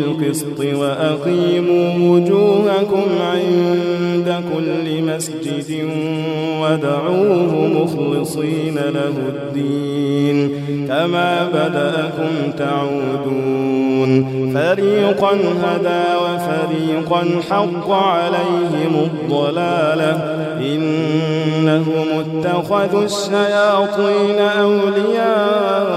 بالقسط وأقيموا وجوهكم عند كل مسجد ودعوه مخلصين له الدين. كما بدأكم تعودون. فريقا هدى وفريقا حق عليهم الضلالة. إنهم اتخذوا الشياطين أولياء.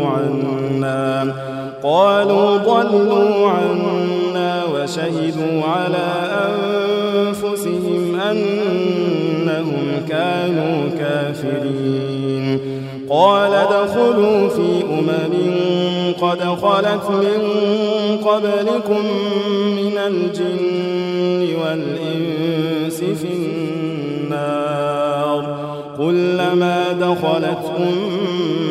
قالوا ضلوا عنا وشهدوا على أنفسهم أنهم كانوا كافرين. قال ادخلوا في أمم قد خلت من قبلكم من الجن والإنس في النار. كلما دخلت أمة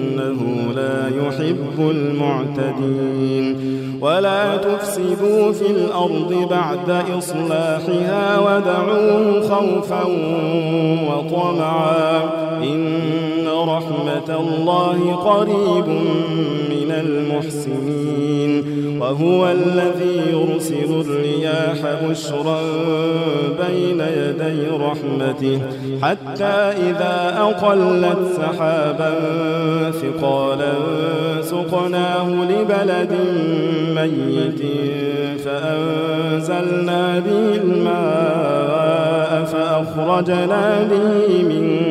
إنه لا يحب المعتدين. ولا تفسدوا في الأرض بعد إصلاحها ودعوه خوفا وطمعا. إن رحمة الله قريب من المحسنين. وهو الذي يرسل الرياح بشرا بين يدي رحمته حتى إذا أقلت سحابا ثقالا سقناه لبلد ميت فأنزلنا به الماء فأخرجنا به من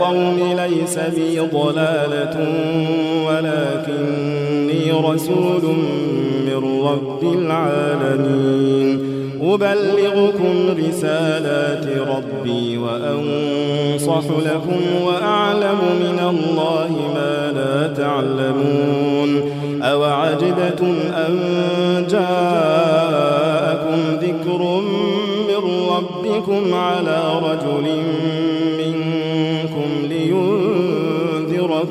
قوم ليس بي ضلالة ولكني رسول من رب العالمين. أبلغكم رسالات ربي وأنصح لكم وأعلم من الله ما لا تعلمون. أوعجبتم أن جاءكم ذكر من ربكم على رجل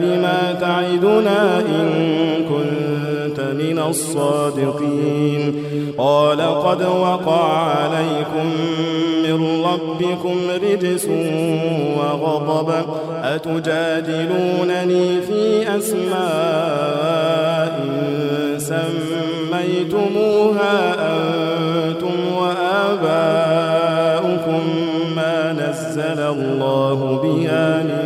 بما تعدنا إن كنت من الصادقين. قال قد وقع عليكم من ربكم رجس وغضب. أتجادلونني في أسماء سميتموها أنتم وآباؤكم ما نزل الله بها من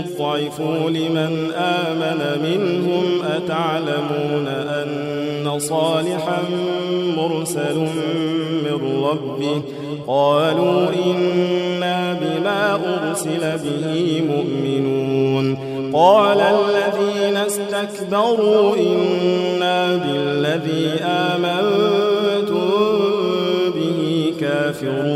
استضعفوا لمن آمن منهم أتعلمون أن صالحا مرسل من ربه؟ قالوا إنا بما أرسل به مؤمنون. قال الذين استكبروا إنا بالذي آمنتم به كافرون.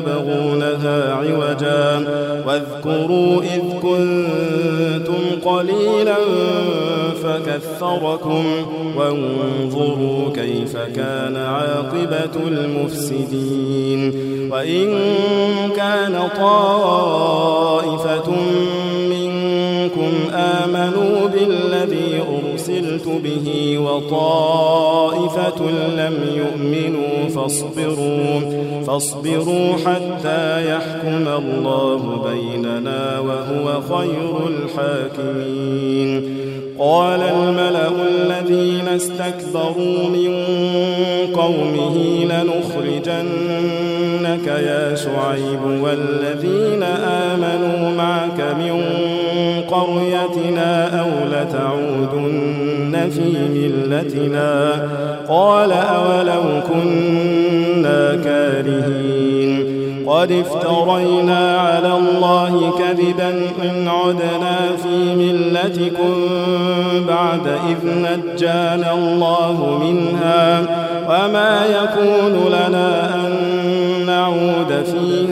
به وتبغونها عوجا. واذكروا إذ كنتم قليلا فكثركم وانظروا كيف كان عاقبة المفسدين. وإن كان طائفة أرسلت به وطائفة لم يؤمنوا فاصبروا فاصبروا حتى يحكم الله بيننا وهو خير الحاكمين. قال الملأ الذين استكبروا من قومه لنخرجنك يا شعيب والذين آمنوا معك من قريتنا أو لتعودن في ملتنا قال أولو كنا كارهين قد افترينا على الله كذبا إن عدنا في ملتكم بعد إذ نجانا الله منها وما يكون لنا أن نعود فيها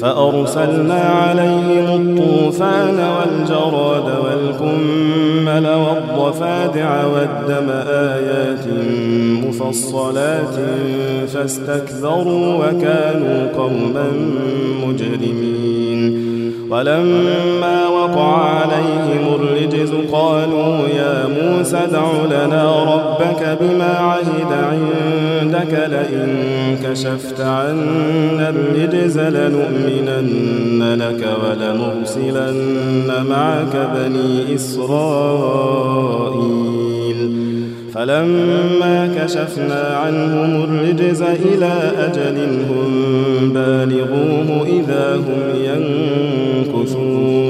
فأرسلنا عليهم الطوفان والجراد والكمل والضفادع والدم آيات مفصلات فاستكبروا وكانوا قوما مجرمين. ولما وقع عليهم الرجز قالوا يا موسى ادع لنا ربك بما عهد عندك لئن كشفت عنا الرجز لنؤمنن لك ولنرسلن معك بني إسرائيل. فلما كشفنا عنهم الرجز إلى أجل هم بالغوه إذا هم ينكثون.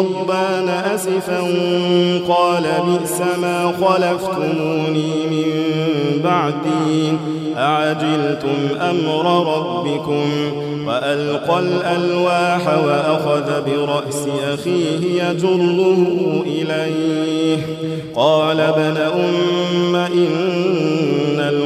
غضبان أسفا قال بئس ما خلفتموني من بعدي أعجلتم أمر ربكم؟ وألقى الألواح وأخذ برأس أخيه يجره إليه. قال ابن أم إن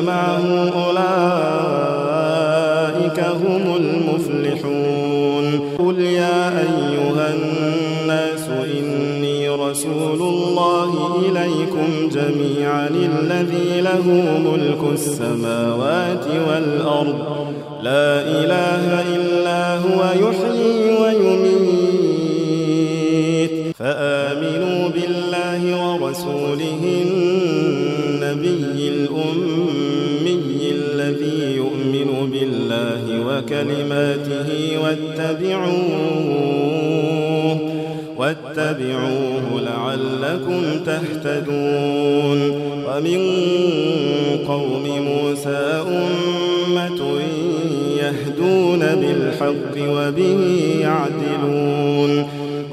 معه أولئك هم المفلحون. قل يا أيها الناس إني رسول الله إليكم جميعا الذي له ملك السماوات والأرض. لا إله إلا هو يحيي ويميت. فآمنوا بالله ورسوله النبي الأمي. وكلماته واتبعوه واتبعوه لعلكم تهتدون. ومن قوم موسى أمة يهدون بالحق وبه يعدلون.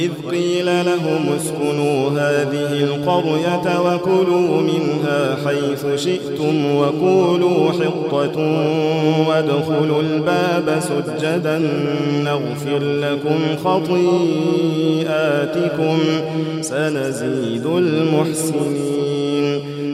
وإذ قيل لهم اسكنوا هذه القرية وكلوا منها حيث شئتم وقولوا حطة وادخلوا الباب سجدا نغفر لكم خطيئاتكم سنزيد المحسنين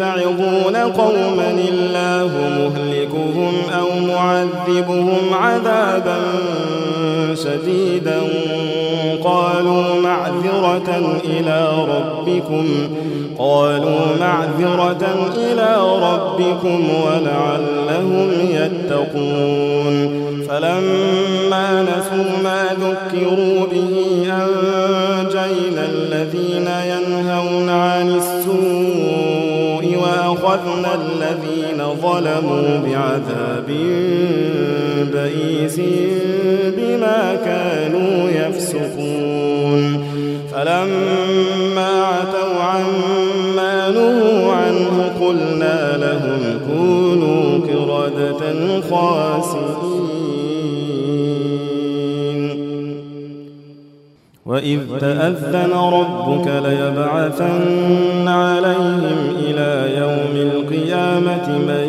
لم تعظون قوما الله مهلكهم أو معذبهم عذابا شديدا قالوا معذرة إلى ربكم قالوا معذرة إلى ربكم ولعلهم يتقون فلما نسوا ما ذكروا به أنجينا الذين ينهون وأخذنا الذين ظلموا بعذاب بئيس بما كانوا يفسقون. فلما عتوا عما نهوا عنه قلنا لهم كونوا قردة خاسئين. وإذ تأذن ربك ليبعثن عليهم إلى يوم القيامة من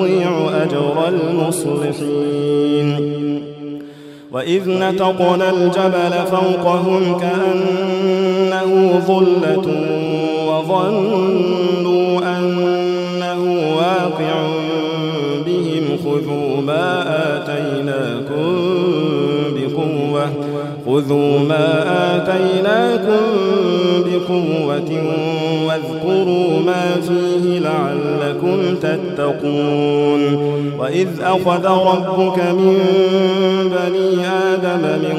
نضيع أجر المصلحين. وإذ نتقنا الجبل فوقهم كأنه ظلة وظنوا أنه واقع بهم خذوا ما آتيناكم خذوا ما آتيناكم قوة واذكروا ما فيه لعلكم تتقون وإذ أخذ ربك من بني آدم من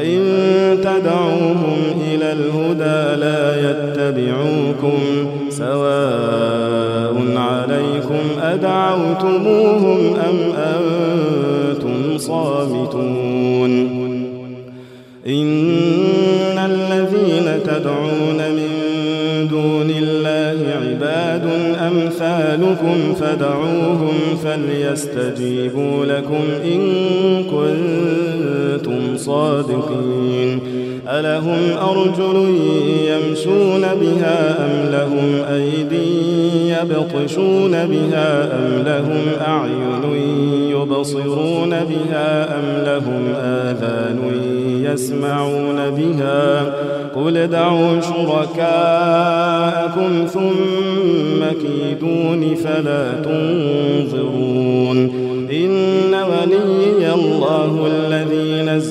وإن تدعوهم إلى الهدى لا يتبعوكم سواء عليكم أدعوتموهم أم أنتم صامتون. إن الذين تدعون من دون الله عباد أمثالكم فدعوهم فليستجيبوا لكم إن كنتم صادقين. ألهم أرجل يمشون بها أم لهم أيدي يبطشون بها أم لهم أعين يبصرون بها أم لهم آذان يسمعون بها. قل دعوا شركاءكم ثم كيدون فلا تنظرون. إن ولي الله الذي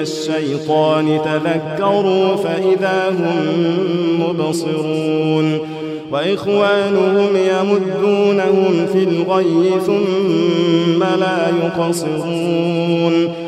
الشيطان تذكروا فإذا هم مبصرون وإخوانهم يمدونهم في الغي ثم لا يقصرون